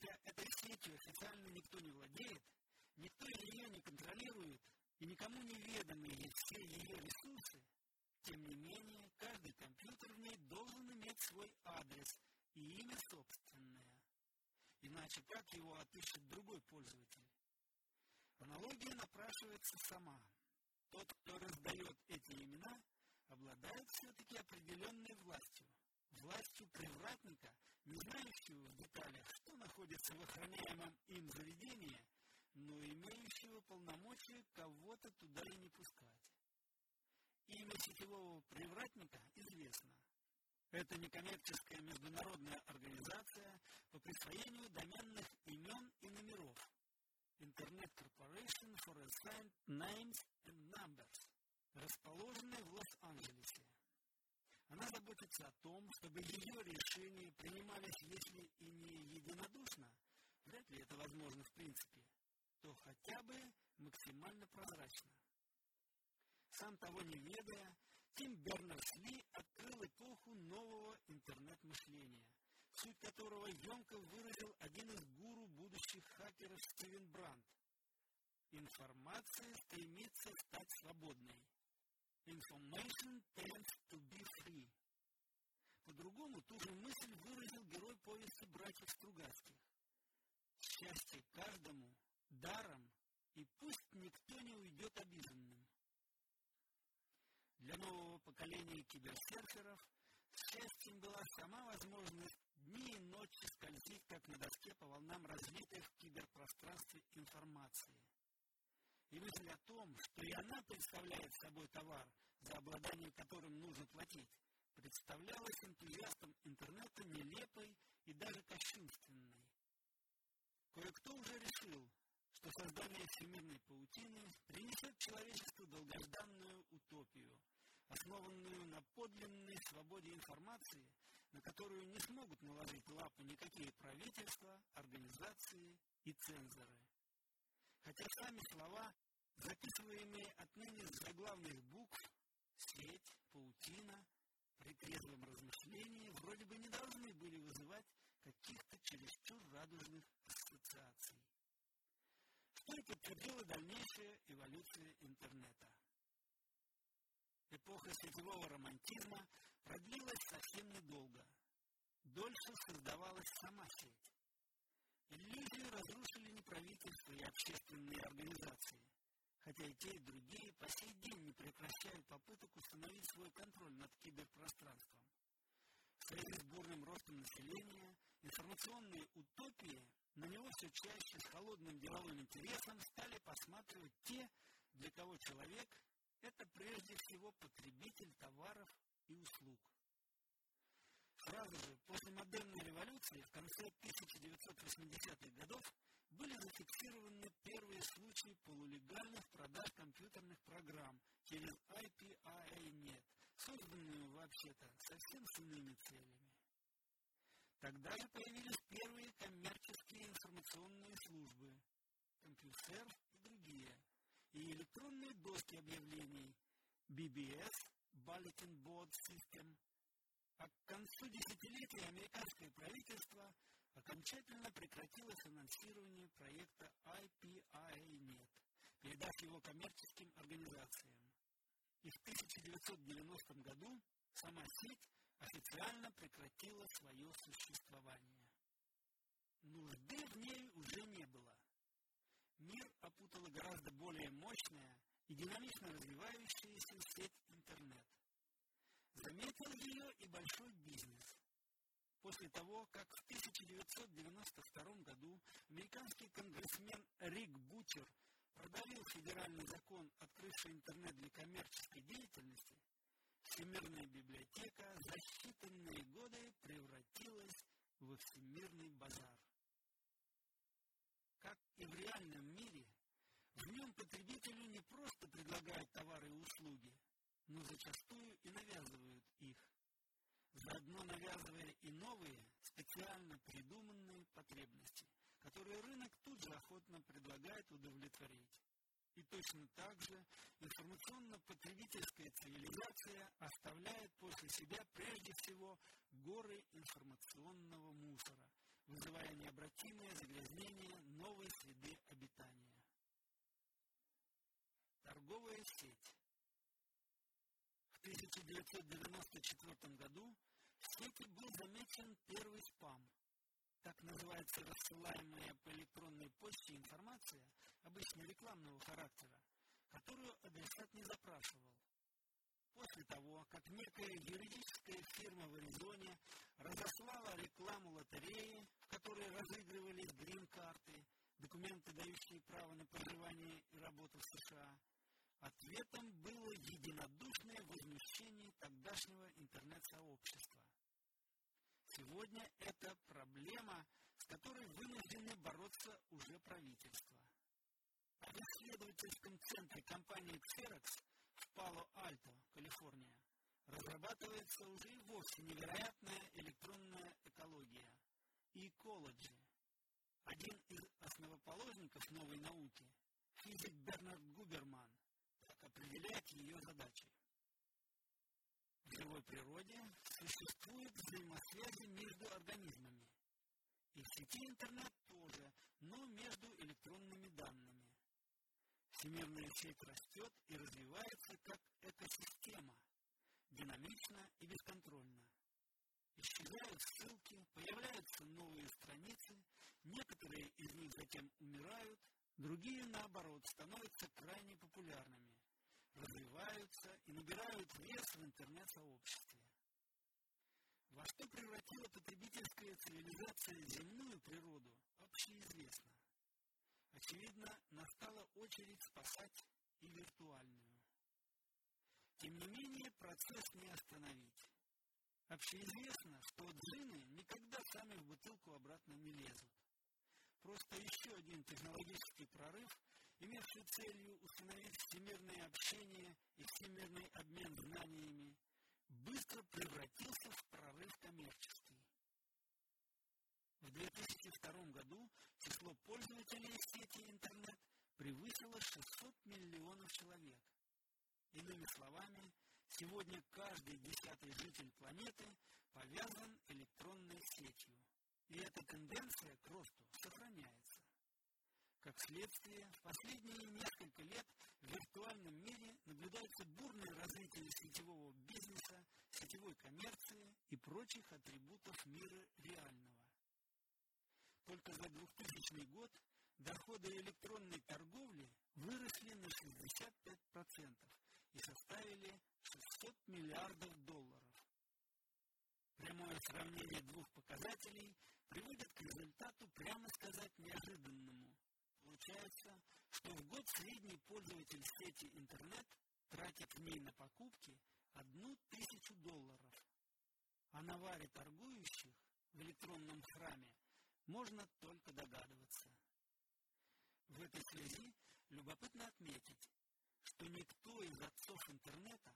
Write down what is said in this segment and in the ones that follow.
Хотя этой сетью официально никто не владеет, никто ее не контролирует, и никому не ведомы все ее ресурсы, тем не менее, каждый компьютер в ней должен иметь свой адрес и имя собственное. Иначе как его отыщет другой пользователь? Аналогия напрашивается сама. Тот, кто раздает эти имена, обладает все-таки определенной властью. Властью привратника, не знающего в деталях, что находится в охраняемом им заведении, но имеющего полномочия кого-то туда и не пускать. Имя сетевого привратника известно. Это некоммерческая международная организация по присвоению доменных имен и номеров. Internet Corporation for Assigned Names and Numbers, Она заботится о том, чтобы ее решения принимались, если и не единодушно, вряд ли это возможно в принципе, то хотя бы максимально прозрачно. Сам того не ведая, Тим Бернерс-Ли открыл эпоху нового интернет-мышления, суть которого емко выразил один из гуру будущих хакеров Стивен Брандт. Информация стремится стать свободной. Information tends to be free. По-другому ту же мысль выразил герой повести братьев Стругацких. Счастье каждому даром, и пусть никто не уйдет обиженным. Для нового поколения киберсерферов счастьем была сама возможность дни и ночи скользить, как на доске по волнам разлитой в киберпространстве информации. И мысль о том, что и она представляет собой товар, за обладание которым нужно платить, представлялась энтузиастам интернета нелепой и даже кощунственной. Кое-кто уже решил, что создание всемирной паутины принесет человечеству долгожданную утопию, основанную на подлинной свободе информации, на которую не смогут наложить лапу никакие правительства, организации и цензоры. Хотя сами слова, записываемые отныне с заглавных букв «сеть», «паутина», при трезвом размышлении вроде бы не должны были вызывать каких-то чересчур радужных ассоциаций что и подтвердила дальнейшая эволюция интернета. Эпоха сетевого романтизма продлилась совсем недолго. Дольше создавалась сама сеть. Иллюзию разрушили не правительства и общественные организации, хотя и те, и другие по сей день не прекращают попыток установить свой контроль над киберпространством. В связи с бурным ростом населения информационные утопии на него все чаще с холодным деловым интересом стали посматривать те, для кого человек – это прежде всего потребитель товаров и услуг. Сразу же после модерной революции в вообще-то совсем с иными целями. Тогда же появились первые коммерческие информационные службы, компьютер и другие, и электронные доски объявлений BBS, Bulletin Board System, а к концу десятилетия американское правительство окончательно прекратило финансирование проекта IPINet, передав его коммерческим организациям. И в 1990 году сама сеть официально прекратила свое существование. Нужды в ней уже не было. Мир опутала гораздо более мощная и динамично развивающаяся сеть интернет. Заметил ее и большой бизнес. После того, как в 1992 году американский конгрессмен Рик Бучер продавил федеральный закон, открывший интернет для коммерческой деятельности, Всемирная библиотека за считанные годы превратилась во всемирный базар. Как и в реальном мире, в нем потребителю не просто предлагают товары и услуги, но зачастую и навязывают их, заодно навязывая и новые, специально придуманные потребности, которые рынок тут же охотно предлагает удовлетворить. И точно так же информационно-потребительская цивилизация оставляет после себя прежде всего горы информационного мусора, вызывая необратимое загрязнение новой среды обитания. Торговая сеть. В 1994 году в сети был замечен первый спам. Так называется рассылаемая по электронной почте информация, обычно рекламного характера, которую адресат не запрашивал. После того, как некая юридическая фирма в Аризоне разослала рекламу лотереи, в которой разыгрывались грин-карты, документы, дающие право на проживание и работу в США, ответом было единодушное возмущение тогдашнего интернет-сообщества. Сегодня это проблема, с которой вынуждены бороться уже правительства. В исследовательском центре компании Xerox в Пало-Альто, Калифорния, разрабатывается уже и вовсе невероятная электронная экология – экологи. Один из основоположников новой науки, физик Бернард Губерман, так определяет ее задачи. В живой природе существуют взаимосвязи между организмами. И в сети интернет тоже, но между электронными данными. Всемирная сеть растет и развивается как экосистема, динамично и бесконтрольно. Исчезают ссылки, появляются новые страницы, некоторые из них затем умирают, другие, наоборот, становятся крайне популярными, развиваются и набирают вес в интернет-сообществе. Во что превратила потребительская цивилизация земную природу, общеизвестно. Очевидно, настала очередь спасать и виртуальную. Тем не менее, процесс не остановить. Общеизвестно, что джины никогда сами в бутылку обратно не лезут. Просто еще один технологический прорыв, имевший целью установить всемирное общение и всемирный обмен знаниями, быстро превратился в прорыв коммерческий. В 2002 году число пользователей сети интернет превысило 600 миллионов человек. Иными словами, сегодня каждый десятый житель планеты повязан электронной сетью. И эта тенденция к росту сохраняется. Как следствие, в последние несколько лет в виртуальном мире наблюдается бурное развитие сетевого бизнеса, сетевой коммерции и прочих атрибутов мира реального. Только за 2000 год доходы электронной торговли выросли на 65% и составили 600 миллиардов долларов. Прямое сравнение двух показателей приводит к результату, прямо сказать, неожиданному. Получается, что в год средний пользователь сети интернет тратит в ней на покупки одну тысячу долларов, а на варе торгующих в электронном храме можно только догадываться. В этой связи любопытно отметить, что никто из отцов интернета,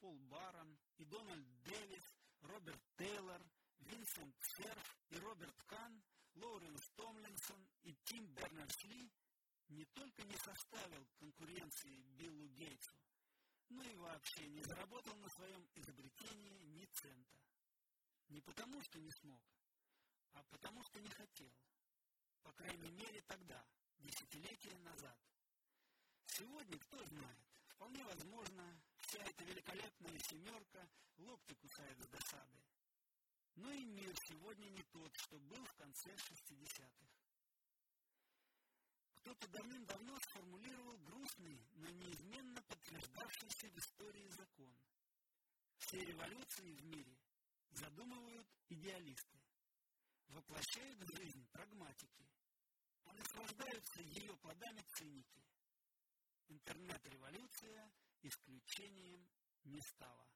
Пол Барон и Дональд Дэвис, Роберт Тейлор, Винсент Серф и Роберт Кан, Лоуренс Томлинсон и Тим Бернерс-Ли не только не составил конкуренции Биллу Гейтсу, но и вообще не заработал на своем изобретении ни цента. Не потому, что не смог, а потому что не хотел. По крайней мере тогда, десятилетия назад. Сегодня, кто знает, вполне возможно, вся эта великолепная семерка локти кусает с досады. Но и мир сегодня не тот, что был в конце 60-х. Кто-то давным-давно сформулировал грустный, но неизменно подтверждавшийся в истории закон. Все революции в мире задумывают идеалисты воплощают в жизнь прагматики, а наслаждаются ее плодами циники. Интернет-революция исключением не стала.